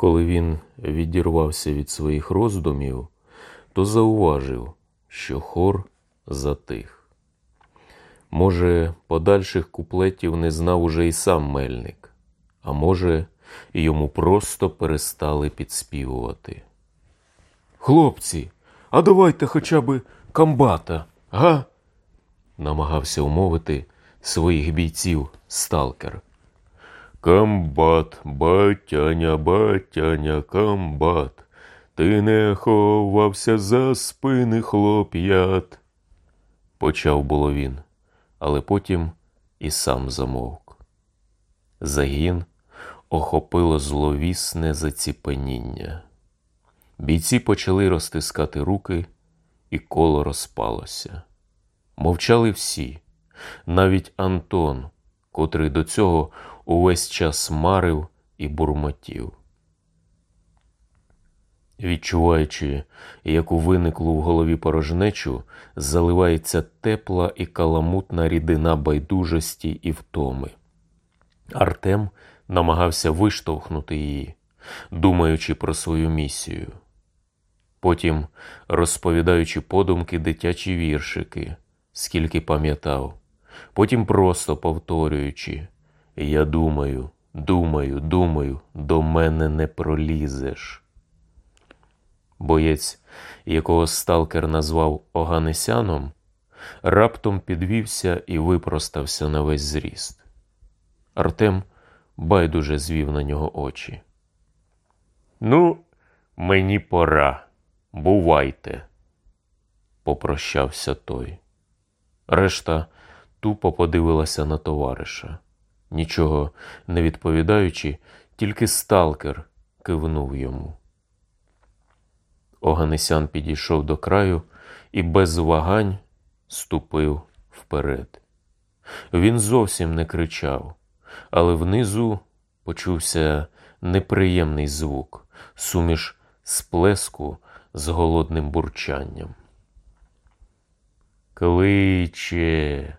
Коли він відірвався від своїх роздумів, то зауважив, що хор затих. Може, подальших куплетів не знав уже і сам мельник, а може, йому просто перестали підспівувати. Хлопці, а давайте хоча б комбата, га? намагався умовити своїх бійців сталкер. Комбат, батяня, батяня, комбат, ти не ховався за спини хлоп'ят. Почав було він, але потім і сам замовк. Загін охопило зловісне заціпеніння. Бійці почали розтискати руки, і коло розпалося. Мовчали всі, навіть Антон, котрий до цього увесь час марив і бурмотів. Відчуваючи, яку виниклу в голові порожнечу, заливається тепла і каламутна рідина байдужості і втоми. Артем намагався виштовхнути її, думаючи про свою місію. Потім розповідаючи подумки дитячі віршики, скільки пам'ятав, потім просто повторюючи Я думаю, думаю, думаю, до мене не пролізеш. Боєць, якого сталкер назвав Оганесяном, раптом підвівся і випростався на весь зріст. Артем байдуже звів на нього очі. Ну, мені пора. Бувайте, попрощався той. Решта тупо подивилася на товариша. Нічого не відповідаючи, тільки сталкер кивнув йому. Оганесян підійшов до краю і без вагань ступив вперед. Він зовсім не кричав, але внизу почувся неприємний звук, суміш сплеску з голодним бурчанням. Кличе,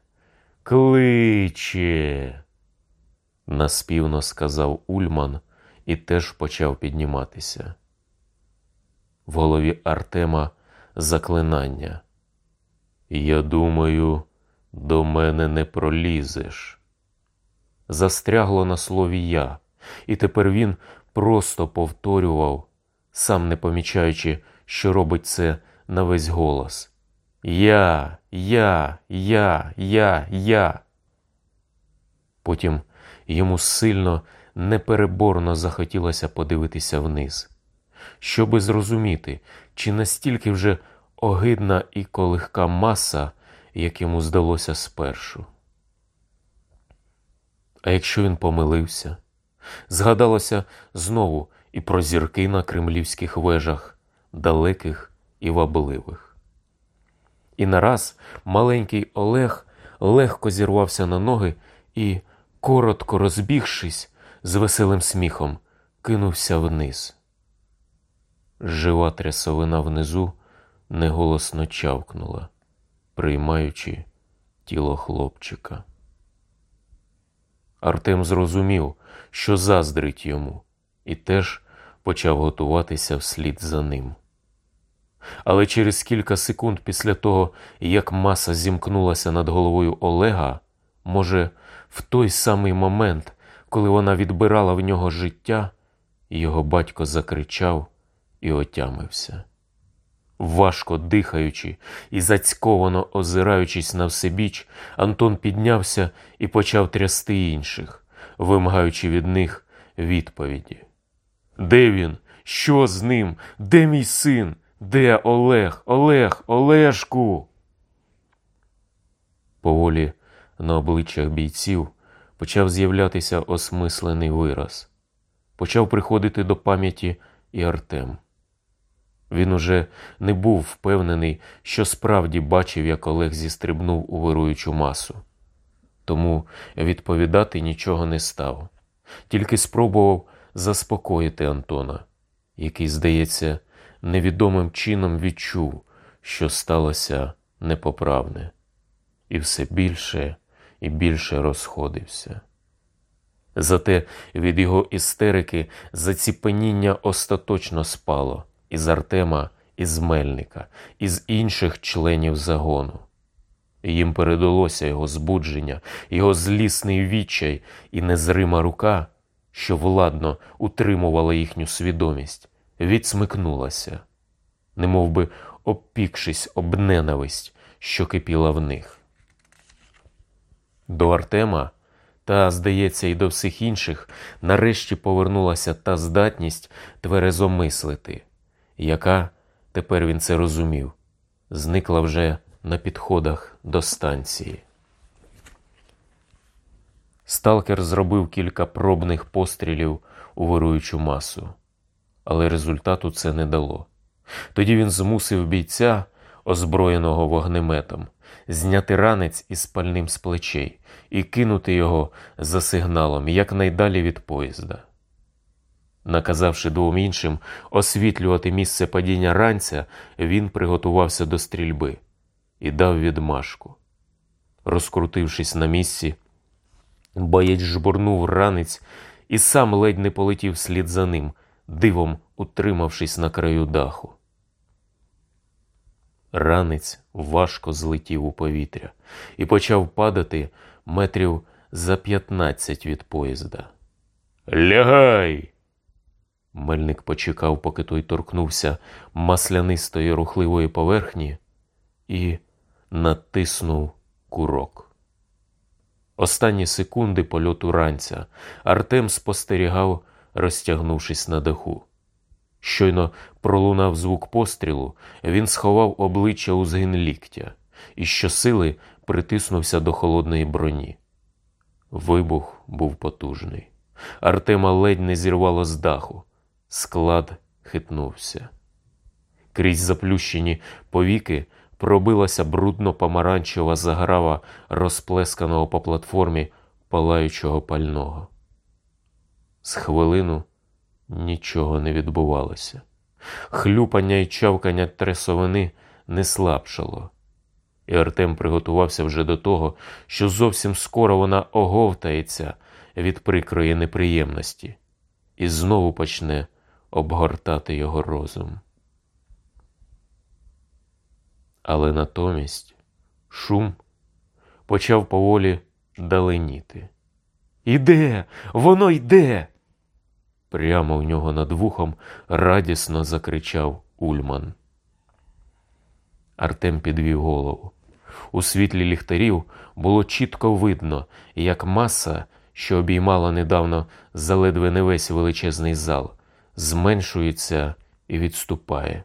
кличе, наспівно сказав Ульман і теж почав підніматися. В голові Артема заклинання. Я думаю, до мене не пролізеш. Застрягло на слові я, і тепер він просто повторював, сам не помічаючи, що робить це на весь голос. Я, я, я, я, я. Потім йому сильно, непереборно захотілося подивитися вниз, щоби зрозуміти, чи настільки вже огидна і колихка маса, як йому здалося спершу. А якщо він помилився, згадалося знову і про зірки на кремлівських вежах, далеких і вабливих. І нараз маленький Олег легко зірвався на ноги і, коротко розбігшись, з веселим сміхом, кинувся вниз. Жива трясовина внизу неголосно чавкнула, приймаючи тіло хлопчика. Артем зрозумів, що заздрить йому, і теж почав готуватися вслід за ним. Але через кілька секунд після того, як маса зімкнулася над головою Олега, може, в той самий момент, коли вона відбирала в нього життя, його батько закричав і отямився. Важко дихаючи і зацьковано озираючись на всебіч, Антон піднявся і почав трясти інших, вимагаючи від них відповіді. Де він? Що з ним? Де мій син? Де Олег? Олег, Олешку? Поволі на обличчях бійців почав з'являтися осмислений вираз. Почав приходити до пам'яті і Артем. Він уже не був впевнений, що справді бачив, як Олег зістрибнув у вируючу масу. Тому відповідати нічого не став, тільки спробував заспокоїти Антона, який, здається, невідомим чином відчув, що сталося непоправне, і все більше і більше розходився. Зате від його істерики заціпеніння остаточно спало із Артема, із Мельника, із інших членів загону. Їм передалося його збудження, його злісний відчай і незрима рука, що владно утримувала їхню свідомість, відсмикнулася, немов би обпікшись об ненависть, що кипіла в них. До Артема та, здається, і до всіх інших нарешті повернулася та здатність тверезо мислити, яка, тепер він це розумів, зникла вже на підходах до станції. Сталкер зробив кілька пробних пострілів у вируючу масу, але результату це не дало. Тоді він змусив бійця, озброєного вогнеметом, зняти ранець із пальним з плечей і кинути його за сигналом якнайдалі від поїзда. Наказавши двом іншим освітлювати місце падіння ранця, він приготувався до стрільби і дав відмашку. Розкрутившись на місці, боєць жбурнув ранець і сам ледь не полетів слід за ним, дивом утримавшись на краю даху. Ранець важко злетів у повітря і почав падати метрів за п'ятнадцять від поїзда. Лягай! Мельник почекав, поки той торкнувся маслянистої рухливої поверхні, і натиснув курок. Останні секунди польоту ранця Артем спостерігав, розтягнувшись на даху. Щойно пролунав звук пострілу, він сховав обличчя у згин ліктя і щосили притиснувся до холодної броні. Вибух був потужний. Артема ледь не зірвало з даху. Склад хитнувся. Крізь заплющені повіки пробилася брудно-помаранчева заграва розплесканого по платформі палаючого пального. З хвилину нічого не відбувалося. Хлюпання і чавкання тресовини не слабшало, і Артем приготувався вже до того, що зовсім скоро вона оговтається від прикрої неприємності і знову почне обгортати його розум. Але натомість шум почав поволі даленіти. Іде, воно йде. Прямо в нього над вухом радісно закричав Ульман. Артем підвів голову. У світлі ліхтарів було чітко видно, як маса, що обіймала недавно заледве не весь величезний зал, зменшується і відступає,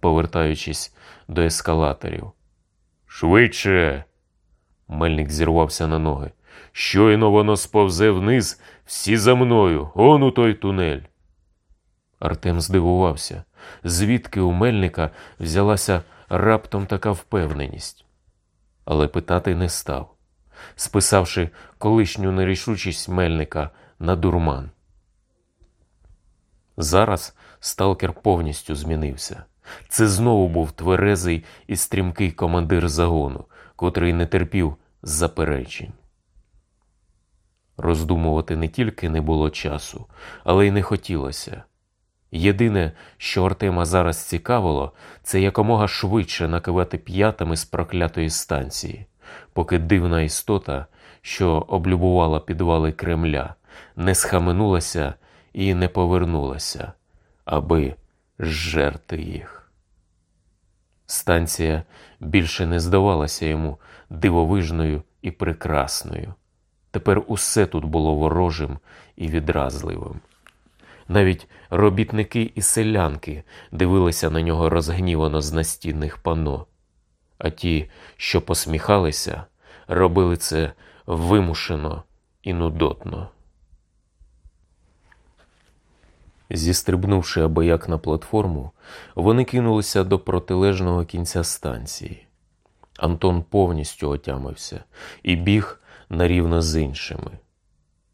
повертаючись до ескалаторів. Швидше. Мельник зірвався на ноги. Щойно воно сповзе вниз, всі за мною, он у той тунель. Артем здивувався, звідки у мельника взялася раптом така впевненість. Але питати не став, списавши колишню нерішучість мельника на дурман. Зараз сталкер повністю змінився. Це знову був тверезий і стрімкий командир загону, котрий не терпів заперечень. Роздумувати не тільки не було часу, але й не хотілося. Єдине, що Артема зараз цікавило, це якомога швидше накивати п'ятами з проклятої станції, поки дивна істота, що облюбувала підвали Кремля, не схаменулася і не повернулася, аби жерти їх. Станція більше не здавалася йому дивовижною і прекрасною. Тепер усе тут було ворожим і відразливим. Навіть робітники і селянки дивилися на нього розгнівано з настінних пано, а ті, що посміхалися, робили це вимушено і нудотно. Зістрибнувши абияк на платформу, вони кинулися до протилежного кінця станції. Антон повністю отямився і біг нарівно з іншими.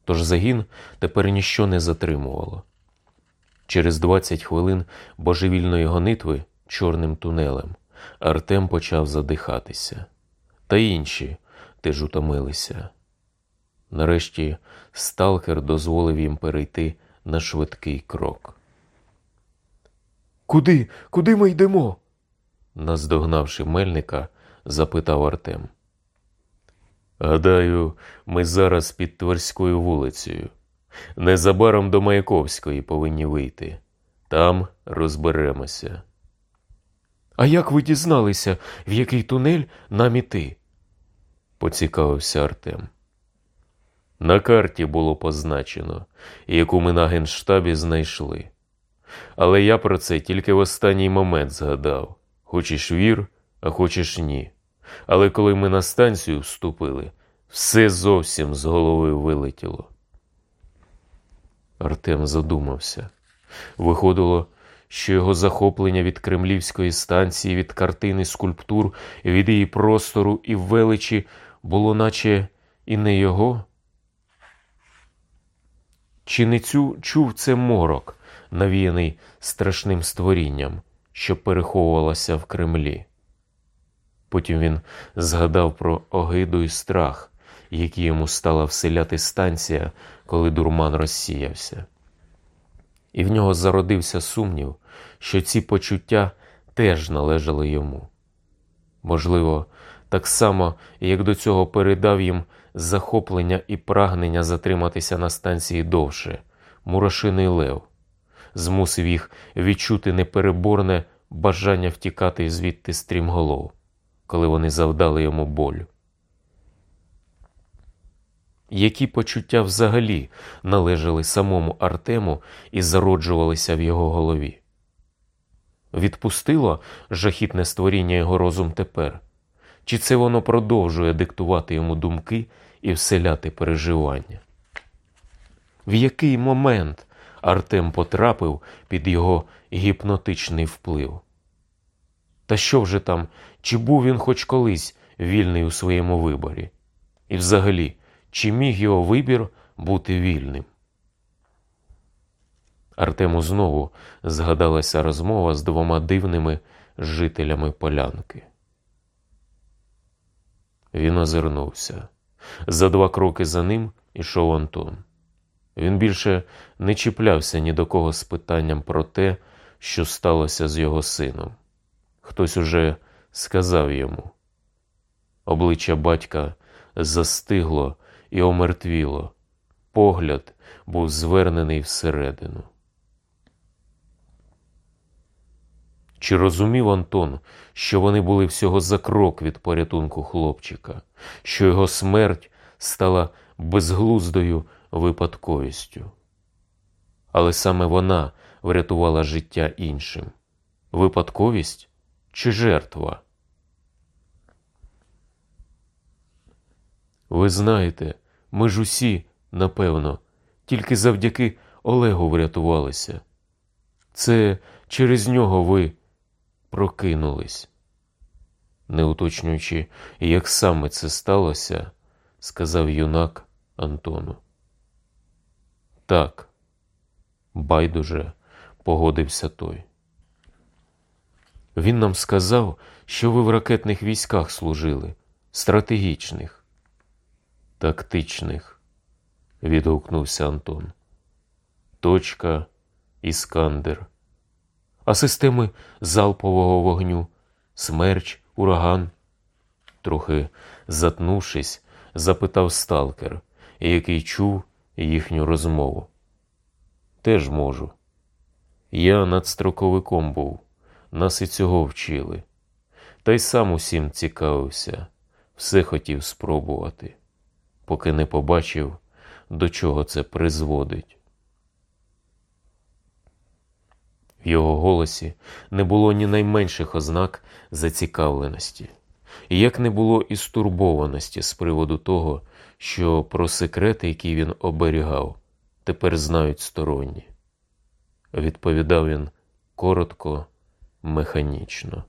Тож загін тепер ніщо не затримувало. Через 20 хвилин божевільної гонитви чорним тунелем Артем почав задихатися, та інші теж утомилися. Нарешті сталкер дозволив їм перейти на швидкий крок. Куди? Куди ми йдемо? Наздогнавши мельника, запитав Артем. Гадаю, ми зараз під Тверською вулицею. Незабаром до Маяковської повинні вийти. Там розберемося. А як ви дізналися, в який тунель нам іти? поцікавився Артем. На карті було позначено, яку ми на генштабі знайшли. Але я про це тільки в останній момент згадав хочеш вір, а хочеш ні. Але коли ми на станцію вступили, все зовсім з голови вилетіло. Артем задумався. Виходило, що його захоплення від кремлівської станції, від картини скульптур, від її простору і величі було наче і не його. Чи не цю чув це морок, навіяний страшним створінням, що переховувалося в Кремлі? Потім він згадав про огиду і страх, які йому стала вселяти станція, коли дурман розсіявся. І в нього зародився сумнів, що ці почуття теж належали йому. Можливо, так само, як до цього передав їм захоплення і прагнення затриматися на станції довше, Мурашиний Лев, змусив їх відчути непереборне бажання втікати звідти стрімголов, коли вони завдали йому болю. Які почуття взагалі належали самому Артему і зароджувалися в його голові? Відпустило жахітне створіння його розум тепер? Чи це воно продовжує диктувати йому думки і вселяти переживання? В який момент Артем потрапив під його гіпнотичний вплив? Та що вже там, чи був він хоч колись вільний у своєму виборі? І взагалі, чи міг його вибір бути вільним? Артему знову згадалася розмова з двома дивними жителями полянки. Він озирнувся. За два кроки за ним ішов Антон. Він більше не чіплявся ні до кого з питанням про те, що сталося з його сином. Хтось уже сказав йому. Обличчя батька застигло і омертвіло, погляд був звернений всередину. Чи розумів Антон, що вони були всього за крок від порятунку хлопчика, що його смерть стала безглуздою випадковістю? Але саме вона врятувала життя іншим. Випадковість чи жертва? Ви знаєте, ми ж усі, напевно, тільки завдяки Олегу врятувалися. Це через нього ви прокинулись. Не уточнюючи, як саме це сталося, сказав юнак Антону. Так, байдуже погодився той. Він нам сказав, що ви в ракетних військах служили, стратегічних, тактичних, відгукнувся Антон. Точка Іскандер а системи залпового вогню, смерч, ураган. Трохи затнувшись, запитав сталкер, який чув їхню розмову. Теж можу. Я надстроковиком був, нас і цього вчили. Та й сам усім цікавився, все хотів спробувати, поки не побачив, до чого це призводить. В його голосі не було ні найменших ознак зацікавленості, як не було і стурбованості з приводу того, що про секрети, які він оберігав, тепер знають сторонні. Відповідав він коротко, механічно.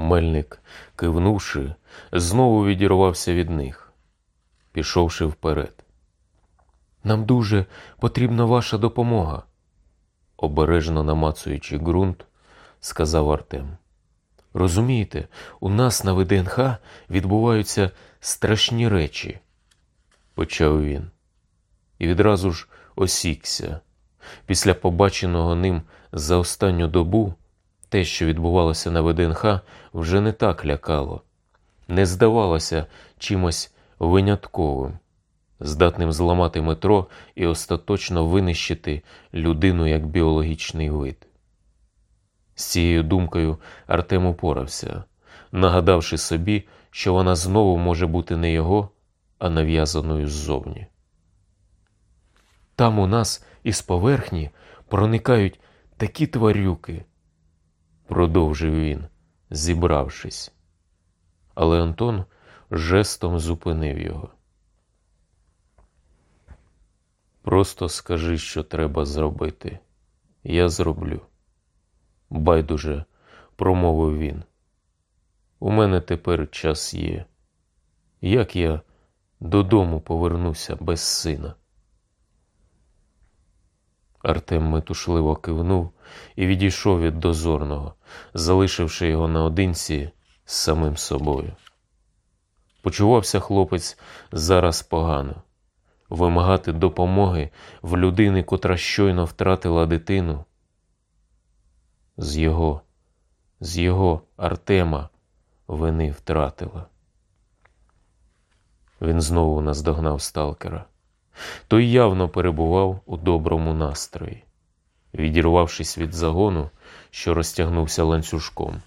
Мельник, кивнувши, знову відірвався від них, пішовши вперед. Нам дуже потрібна ваша допомога обережно намацуючи ґрунт, сказав Артем. Розумієте, у нас на ВДНХ відбуваються страшні речі, почав він, і відразу ж осікся. Після побаченого ним за останню добу те, що відбувалося на ВДНХ, вже не так лякало, не здавалося чимось винятковим, здатним зламати метро і остаточно винищити людину як біологічний вид. З цією думкою Артем упорався, нагадавши собі, що вона знову може бути не його, а нав'язаною ззовні. Там у нас із поверхні проникають такі тварюки, продовжив він, зібравшись. Але Антон жестом зупинив його. Просто скажи, що треба зробити. Я зроблю. Байдуже, промовив він. У мене тепер час є. Як я додому повернуся без сина? Артем метушливо кивнув і відійшов від дозорного, залишивши його наодинці з самим собою. Почувався хлопець зараз погано. Вимагати допомоги в людини, котра щойно втратила дитину. З його, з його Артема вини втратила. Він знову наздогнав сталкера. Той явно перебував у доброму настрої. Відірвавшись від загону, що розтягнувся ланцюжком,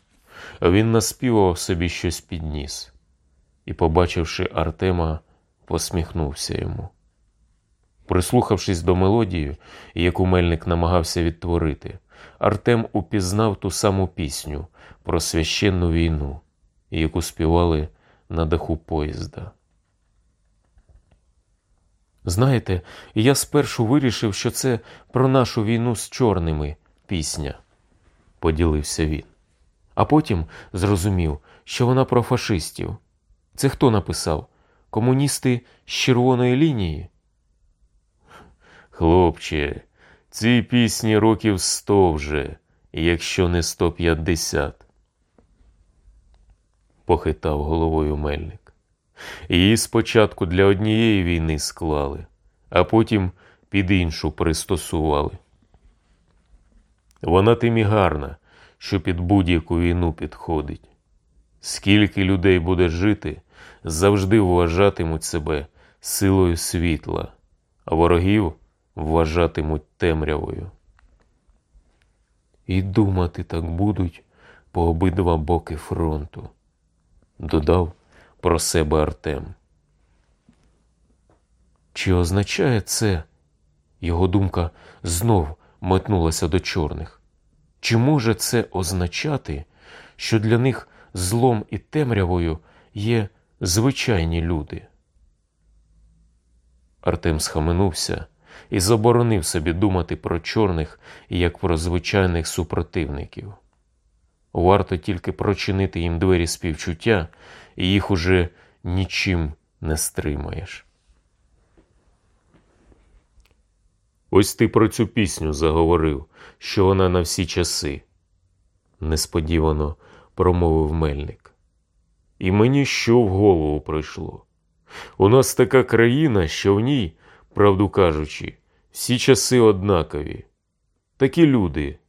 він наспівав собі щось підніс і, побачивши Артема, посміхнувся йому. Прислухавшись до мелодії, яку мельник намагався відтворити, Артем упізнав ту саму пісню про священну війну, яку співали на даху поїзда. Знаєте, я спершу вирішив, що це про нашу війну з чорними пісня, поділився він. А потім зрозумів, що вона про фашистів. Це хто написав? Комуністи з червоної лінії? Хлопче, цій пісні років сто вже, якщо не сто п'ятдесят. Похитав головою мельник. Її спочатку для однієї війни склали, а потім під іншу пристосували. Вона тим і гарна, що під будь-яку війну підходить. Скільки людей буде жити, завжди вважатимуть себе силою світла, а ворогів вважатимуть темрявою. І думати так будуть по обидва боки фронту, додав про себе Артем. Чи означає це? Його думка знов метнулася до чорних. Чи може це означати, що для них злом і темрявою є звичайні люди? Артем схаменувся і заборонив собі думати про чорних як про звичайних супротивників. Варто тільки прочинити їм двері співчуття, і їх уже нічим не стримаєш. Ось ти про цю пісню заговорив, що вона на всі часи, несподівано промовив мельник. І мені що в голову прийшло? У нас така країна, що в ній, правду кажучи, всі часи однакові. Такі люди,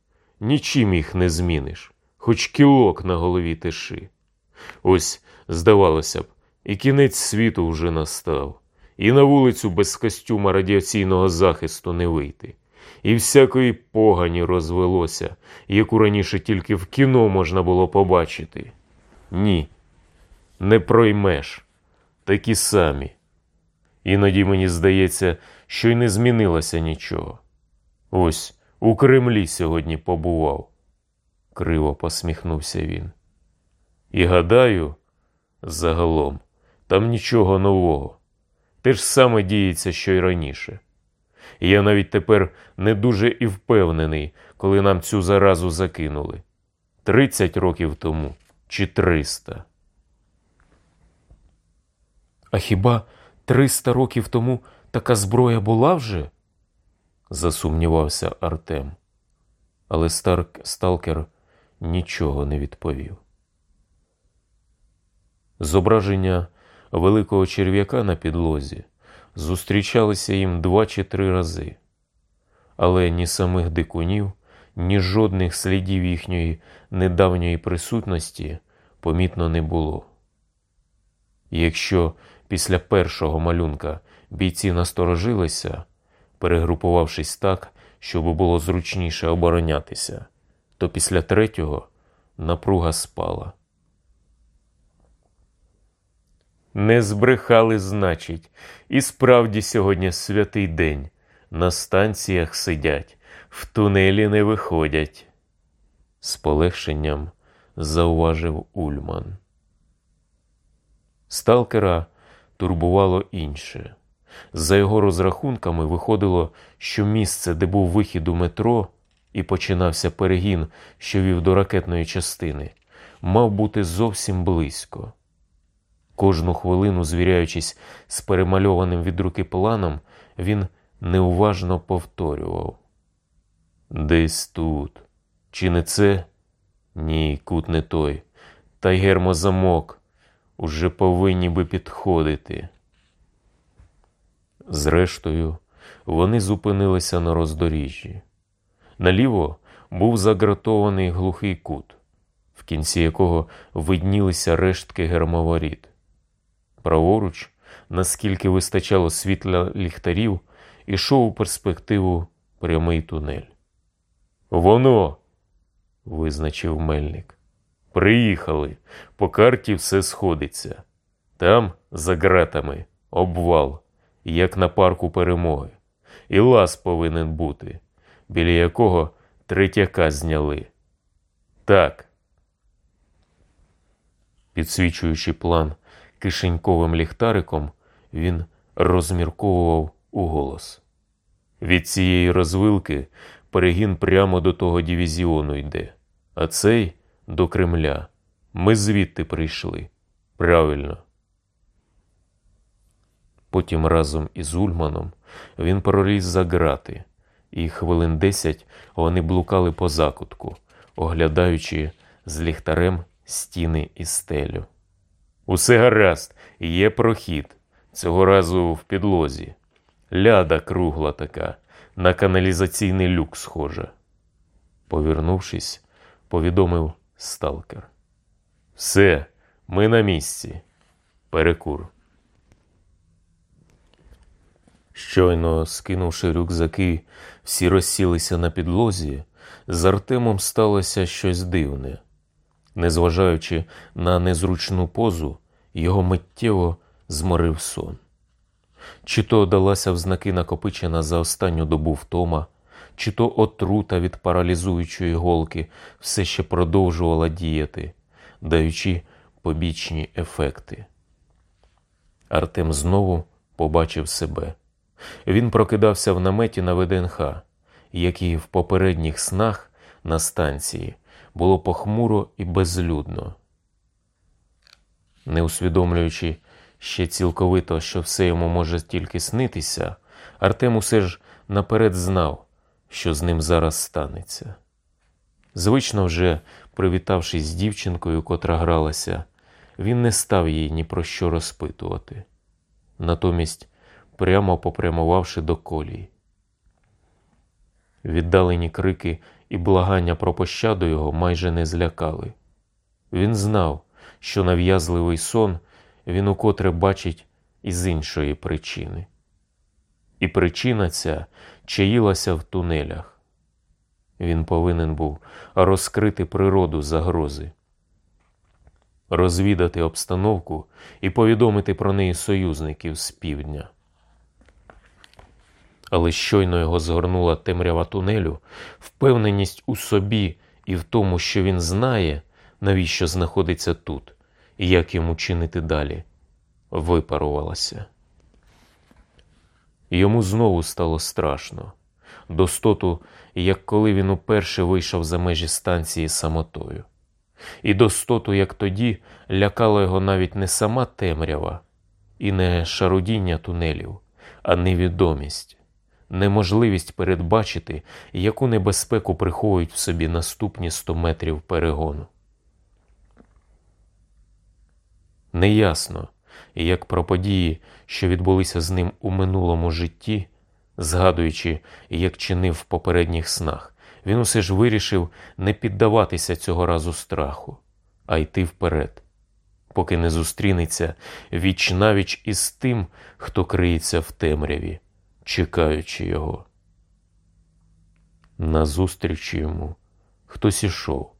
нічим їх не зміниш, хоч кілок на голові тиши. Ось, здавалося б, і кінець світу вже настав, і на вулицю без костюма радіаційного захисту не вийти, і всякої погані розвелося, яку раніше тільки в кіно можна було побачити. Ні, не проймеш такі самі. Іноді мені здається, що й не змінилося нічого. Ось у Кремлі сьогодні побував, криво посміхнувся він. І гадаю, загалом, там нічого нового. Те ж саме діється, що й раніше. Я навіть тепер не дуже і впевнений, коли нам цю заразу закинули. Тридцять років тому чи триста. А хіба триста років тому така зброя була вже? засумнівався Артем. Але Старк сталкер нічого не відповів. Зображення великого черв'яка на підлозі зустрічалися їм два чи три рази, але ні самих дикунів, ні жодних слідів їхньої недавньої присутності помітно не було. Якщо після першого малюнка бійці насторожилися, перегрупувавшись так, щоб було зручніше оборонятися, то після третього напруга спала. Не збрехали, значить, і справді сьогодні святий день. На станціях сидять, в тунелі не виходять. З полегшенням зауважив Ульман. Сталкера турбувало інше. За його розрахунками виходило, що місце, де був вихід у метро і починався перегін, що вів до ракетної частини, мав бути зовсім близько. Кожну хвилину, звіряючись з перемальованим від руки планом, він неуважно повторював. Десь тут. Чи не це? Ні, кут не той. Та й гермозамок уже повинні би підходити. Зрештою, вони зупинилися на роздоріжжі. Наліво був загратований глухий кут, в кінці якого виднілися рештки гермоворіт. Праворуч, наскільки вистачало світла ліхтарів, ішов у перспективу прямий тунель. Воно, визначив мельник. Приїхали. По карті все сходиться. Там, за ґратами, обвал, як на парку перемоги. І лаз повинен бути, біля якого третяка зняли. Так. Підсвічуючи план кишеньковим ліхтариком, він розмірковував уголос. Від цієї розвилки перегін прямо до того дивізіону йде, а цей до Кремля. Ми звідти прийшли. Правильно. Потім разом із Ульманом він проліз за грати, і хвилин десять вони блукали по закутку, оглядаючи з ліхтарем стіни і стелю. Усе гаразд, є прохід. Цього разу в підлозі. Ляда кругла така, на каналізаційний люк схожа. Повернувшись, повідомив сталкер. Все, ми на місці. Перекур. Щойно скинувши рюкзаки, всі розсілися на підлозі, з Артемом сталося щось дивне. Незважаючи на незручну позу, його миттєво зморив сон. Чи то далася в знаки накопичена за останню добу втома, чи то отрута від паралізуючої голки все ще продовжувала діяти, даючи побічні ефекти. Артем знову побачив себе. Він прокидався в наметі на ВДНХ, як і в попередніх снах на станції було похмуро і безлюдно. Не усвідомлюючи ще цілковито, що все йому може тільки снитися, Артем усе ж наперед знав, що з ним зараз станеться. Звично вже привітавшись з дівчинкою, котра гралася, він не став їй ні про що розпитувати. Натомість, прямо попрямувавши до колії. Віддалені крики і благання про пощаду його майже не злякали. Він знав, що нав'язливий сон він укотре бачить із іншої причини. І причина ця чаїлася в тунелях. Він повинен був розкрити природу загрози, розвідати обстановку і повідомити про неї союзників з півдня. Але щойно його згорнула темрява тунелю, впевненість у собі і в тому, що він знає, навіщо знаходиться тут, і як йому чинити далі, випарувалася. Йому знову стало страшно, достоту, як коли він уперше вийшов за межі станції самотою. І достоту, як тоді, лякала його навіть не сама темрява, і не шарудіння тунелів, а невідомість, неможливість передбачити, яку небезпеку приховують в собі наступні 100 метрів перегону. Неясно, як про події, що відбулися з ним у минулому житті, згадуючи, як чинив в попередніх снах, він усе ж вирішив не піддаватися цього разу страху, а йти вперед, поки не зустрінеться віч навіч із тим, хто криється в темряві, чекаючи його. Назустріч йому хтось ішов,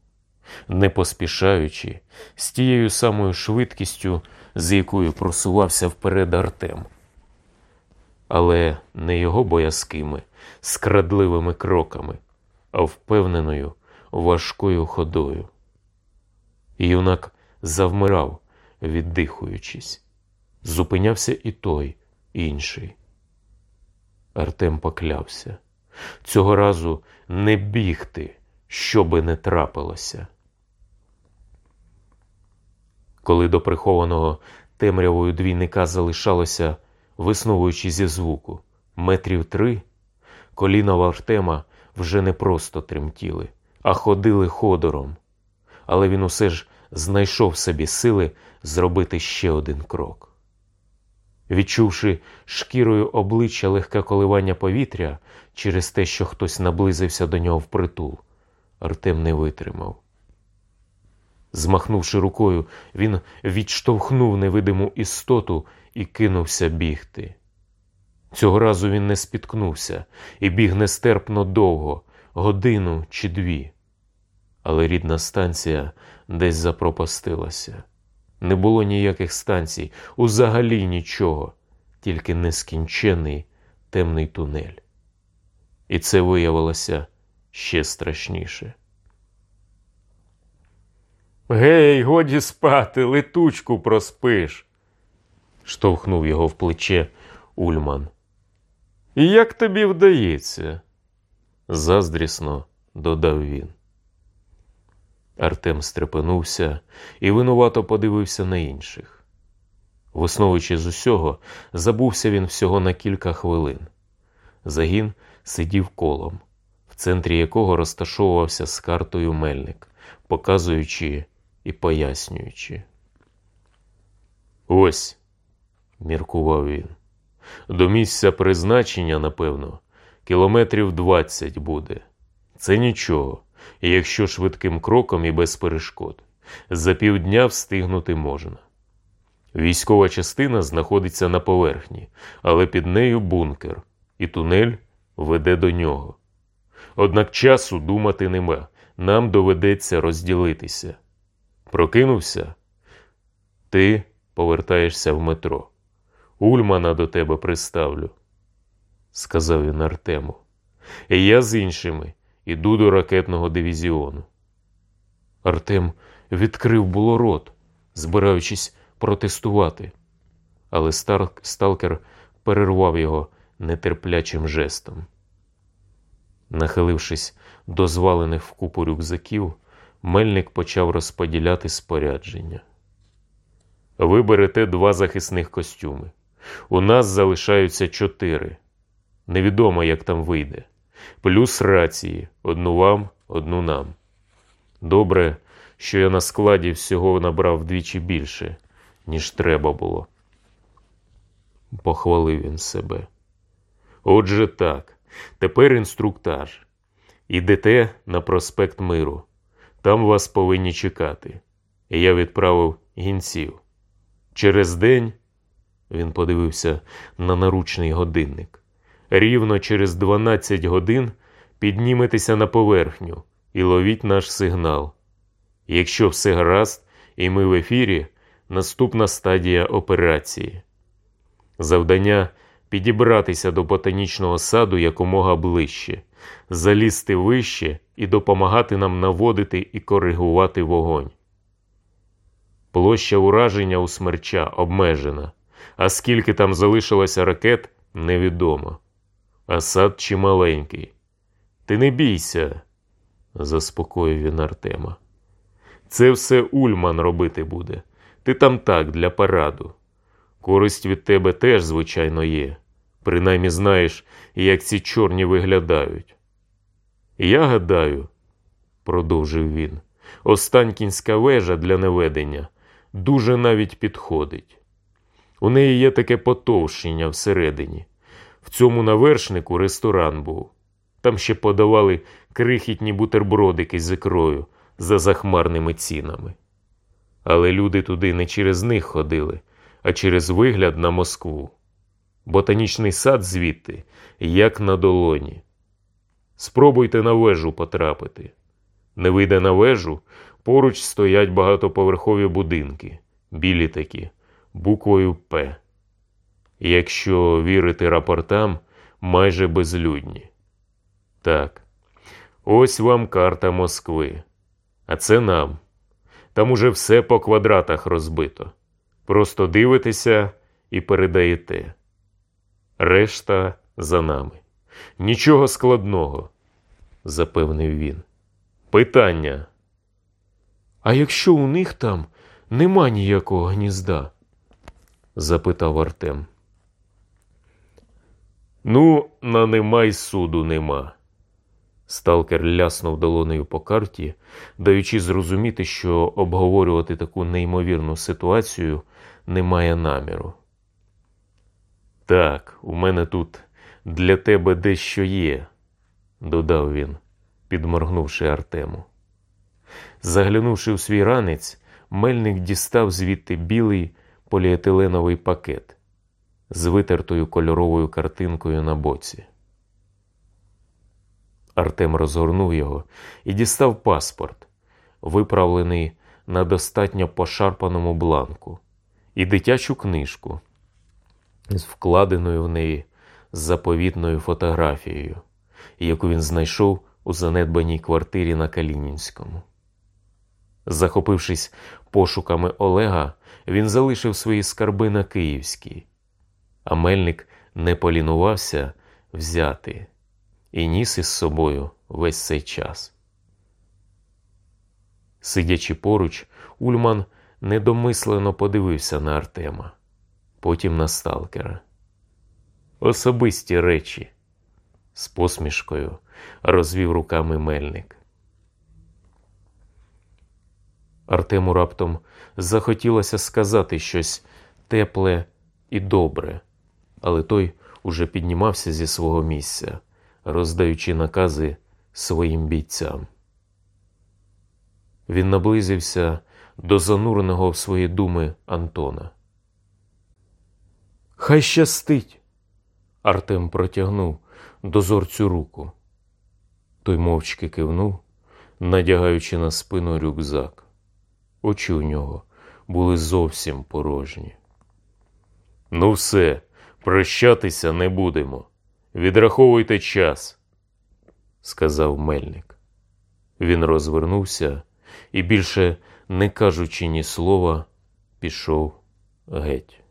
не поспішаючи, з тією самою швидкістю, з якою просувався вперед Артем. Але не його боязкими, скрадливими кроками, а впевненою, важкою ходою. Юнак завмирав, віддихуючись. Зупинявся і той, інший. Артем поклявся. Цього разу не бігти, що би не трапилося. Коли до прихованого темрявою двійника залишалося, висновуючи зі звуку, метрів три, коліна в Артема вже не просто тремтіли, а ходили ходором. Але він усе ж знайшов собі сили зробити ще один крок. Відчувши шкірою обличчя легке коливання повітря через те, що хтось наблизився до нього впритул, Артем не витримав. Змахнувши рукою, він відштовхнув невидиму істоту і кинувся бігти. Цього разу він не спіткнувся і біг нестерпно довго, годину чи дві. Але рідна станція десь запропастилася. Не було ніяких станцій, узагалі нічого, тільки нескінчений темний тунель. І це виявилося ще страшніше. Гей, годі спати, летучку проспиш, штовхнув його в плече Ульман. І як тобі вдається? заздрісно додав він. Артем стрепенувся і винувато подивився на інших. Висновуючи з усього, забувся він всього на кілька хвилин. Загін сидів колом, в центрі якого розташовувався з картою мельник, показуючи і пояснюючи. Ось, міркував він. До місця призначення, напевно, кілометрів двадцять буде. Це нічого, якщо швидким кроком і без перешкод. За півдня встигнути можна. Військова частина знаходиться на поверхні, але під нею бункер, і тунель веде до нього. Однак часу думати нема, нам доведеться розділитися. Прокинувся? Ти повертаєшся в метро. Ульмана до тебе приставлю, сказав він Артему. І я з іншими іду до ракетного дивізіону. Артем відкрив було рот, збираючись протестувати, але сталкер перервав його нетерплячим жестом. Нахилившись до звалених в купу рюкзаків, мельник почав розподіляти спорядження. Ви берете два захисних костюми. У нас залишаються чотири. Невідомо, як там вийде. Плюс рації одну вам, одну нам. Добре, що я на складі всього набрав вдвічі більше, ніж треба було. Похвалив він себе. Отже так, тепер інструктаж. Ідете на проспект Миру. Там вас повинні чекати. Я відправив гінців. Через день він подивився на наручний годинник. Рівно через 12 годин підніметеся на поверхню і ловіть наш сигнал. Якщо все гаразд, і ми в ефірі, наступна стадія операції. Завдання підібратися до ботанічного саду якомога ближче, залізти вище і допомагати нам наводити і коригувати вогонь. Площа ураження у смерча обмежена, а скільки там залишилося ракет, невідомо. А сад чималенький. Ти не бійся, заспокоїв він Артема. Це все Ульман робити буде. Ти там так, для параду. Користь від тебе теж, звичайно, є. Принаймні знаєш, як ці чорні виглядають. Я гадаю, продовжив він, останкінська вежа для неведення дуже навіть підходить. У неї є таке потовщення всередині. В цьому навершнику ресторан був. Там ще подавали крихітні бутербродики з ікрою за захмарними цінами. Але люди туди не через них ходили, а через вигляд на Москву. Ботанічний сад звідти, як на долоні. Спробуйте на вежу потрапити. Не вийде на вежу, поруч стоять багатоповерхові будинки, білі такі, буквою П. Якщо вірити рапортам, майже безлюдні. Так, ось вам карта Москви. А це нам. Там уже все по квадратах розбито. Просто дивитеся і передаєте. Решта за нами. Нічого складного, запевнив він. Питання. А якщо у них там нема ніякого гнізда? запитав Артем. Ну, на нема й суду нема. Сталкер ляснув долонею по карті, даючи зрозуміти, що обговорювати таку неймовірну ситуацію немає наміру. Так, у мене тут для тебе дещо є, додав він, підморгнувши Артему. Заглянувши в свій ранець, мельник дістав звідти білий поліетиленовий пакет з витертою кольоровою картинкою на боці. Артем розгорнув його і дістав паспорт, виправлений на достатньо пошарпаному бланку, і дитячу книжку з вкладеною в неї заповітною фотографією, яку він знайшов у занедбаній квартирі на Калінінському. Захопившись пошуками Олега, він залишив свої скарби на Київській, а мельник не полінувався взяти і ніс із собою весь цей час. Сидячи поруч, Ульман недомислено подивився на Артема, потім на сталкера. Особисті речі, з посмішкою розвів руками мельник. Артему раптом захотілося сказати щось тепле і добре, але той уже піднімався зі свого місця, роздаючи накази своїм бійцям. Він наблизився до зануреного в свої думи Антона. Хай щастить. Артем протягнув дозорцю руку. Той мовчки кивнув, надягаючи на спину рюкзак. Очі у нього були зовсім порожні. Ну, все, прощатися не будемо. Відраховуйте час, сказав мельник. Він розвернувся і, більше не кажучи ні слова, пішов геть.